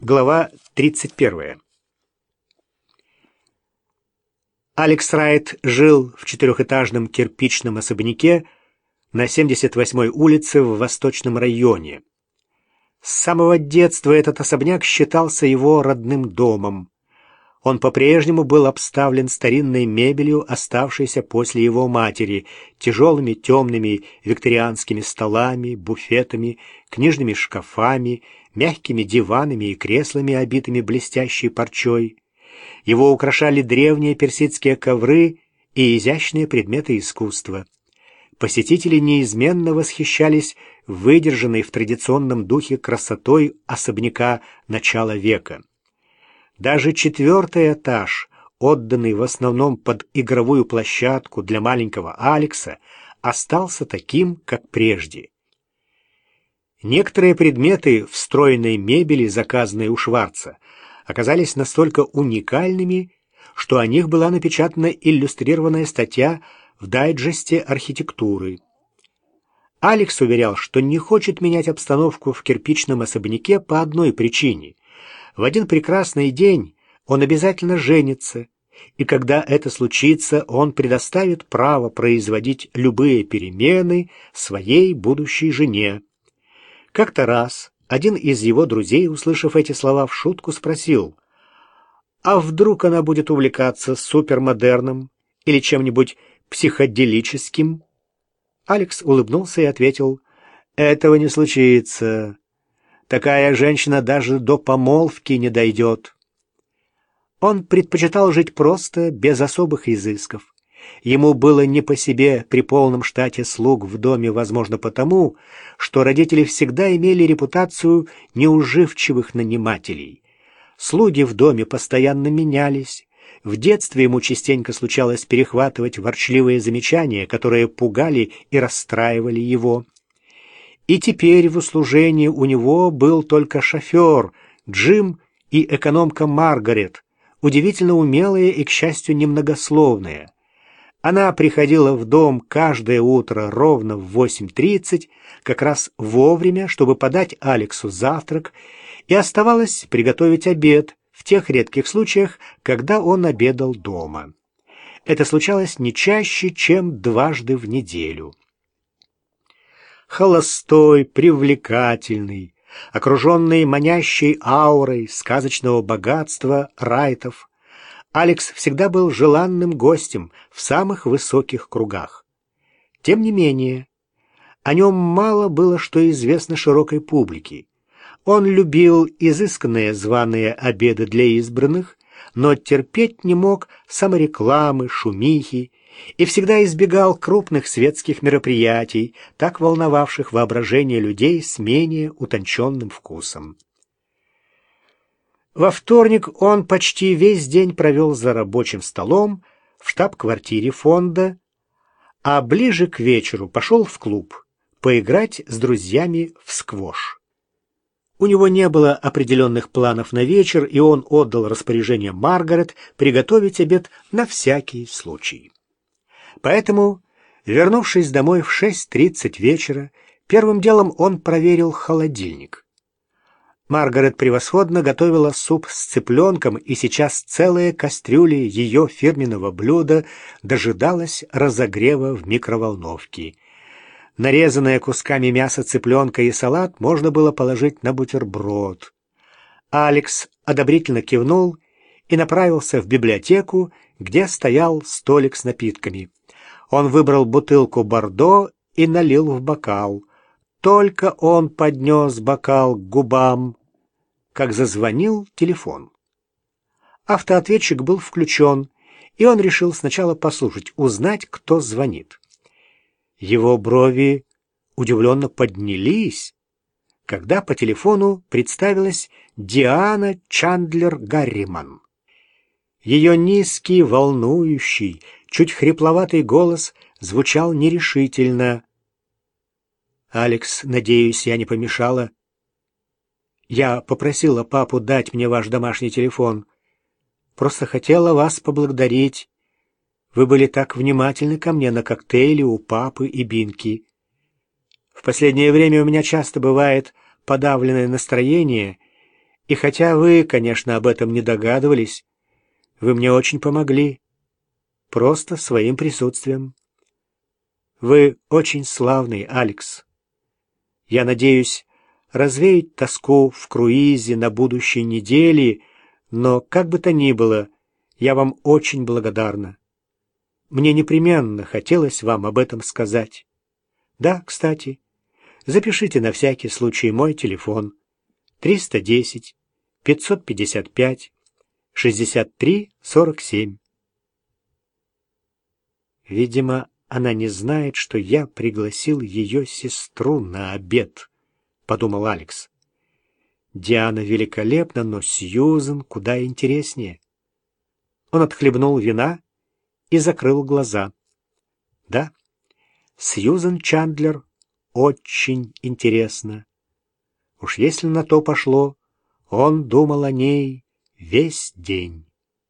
Глава 31. Алекс Райт жил в четырехэтажном кирпичном особняке на 78-й улице в Восточном районе. С самого детства этот особняк считался его родным домом. Он по-прежнему был обставлен старинной мебелью, оставшейся после его матери, тяжелыми темными викторианскими столами, буфетами, книжными шкафами, мягкими диванами и креслами, обитыми блестящей парчой. Его украшали древние персидские ковры и изящные предметы искусства. Посетители неизменно восхищались выдержанной в традиционном духе красотой особняка начала века. Даже четвертый этаж, отданный в основном под игровую площадку для маленького Алекса, остался таким, как прежде. Некоторые предметы встроенной мебели, заказанной у Шварца, оказались настолько уникальными, что о них была напечатана иллюстрированная статья в дайджесте архитектуры. Алекс уверял, что не хочет менять обстановку в кирпичном особняке по одной причине. В один прекрасный день он обязательно женится, и когда это случится, он предоставит право производить любые перемены своей будущей жене. Как-то раз один из его друзей, услышав эти слова в шутку, спросил, «А вдруг она будет увлекаться супермодерном или чем-нибудь психоделическим?» Алекс улыбнулся и ответил, «Этого не случится. Такая женщина даже до помолвки не дойдет. Он предпочитал жить просто, без особых изысков. Ему было не по себе при полном штате слуг в доме, возможно, потому, что родители всегда имели репутацию неуживчивых нанимателей. Слуги в доме постоянно менялись. В детстве ему частенько случалось перехватывать ворчливые замечания, которые пугали и расстраивали его. И теперь в услужении у него был только шофер, Джим и экономка Маргарет, удивительно умелые и, к счастью, немногословные. Она приходила в дом каждое утро ровно в 8.30, как раз вовремя, чтобы подать Алексу завтрак, и оставалась приготовить обед в тех редких случаях, когда он обедал дома. Это случалось не чаще, чем дважды в неделю холостой, привлекательный, окруженный манящей аурой сказочного богатства райтов, Алекс всегда был желанным гостем в самых высоких кругах. Тем не менее, о нем мало было что известно широкой публике. Он любил изысканные званые обеды для избранных, но терпеть не мог саморекламы, шумихи и всегда избегал крупных светских мероприятий, так волновавших воображение людей с менее утонченным вкусом. Во вторник он почти весь день провел за рабочим столом в штаб-квартире фонда, а ближе к вечеру пошел в клуб поиграть с друзьями в сквош. У него не было определенных планов на вечер, и он отдал распоряжение Маргарет приготовить обед на всякий случай. Поэтому, вернувшись домой в 6.30 вечера, первым делом он проверил холодильник. Маргарет превосходно готовила суп с цыпленком, и сейчас целая кастрюля ее фирменного блюда дожидалась разогрева в микроволновке. Нарезанное кусками мясо цыпленка и салат можно было положить на бутерброд. Алекс одобрительно кивнул и направился в библиотеку, где стоял столик с напитками. Он выбрал бутылку бордо и налил в бокал. Только он поднес бокал к губам, как зазвонил телефон. Автоответчик был включен, и он решил сначала послушать, узнать, кто звонит. Его брови удивленно поднялись, когда по телефону представилась Диана Чандлер Гарриман. Ее низкий, волнующий, чуть хрипловатый голос звучал нерешительно. «Алекс, надеюсь, я не помешала?» «Я попросила папу дать мне ваш домашний телефон. Просто хотела вас поблагодарить. Вы были так внимательны ко мне на коктейле у папы и Бинки. В последнее время у меня часто бывает подавленное настроение, И хотя вы, конечно, об этом не догадывались, вы мне очень помогли. Просто своим присутствием. Вы очень славный, Алекс. Я надеюсь развеять тоску в круизе на будущей неделе, но, как бы то ни было, я вам очень благодарна. Мне непременно хотелось вам об этом сказать. Да, кстати, запишите на всякий случай мой телефон. 310 555 63 47. Видимо, она не знает, что я пригласил ее сестру на обед, подумал Алекс. Диана великолепна, но Сьюзен куда интереснее. Он отхлебнул вина и закрыл глаза. Да, Сьюзен Чандлер очень интересно. Уж если на то пошло, он думал о ней весь день.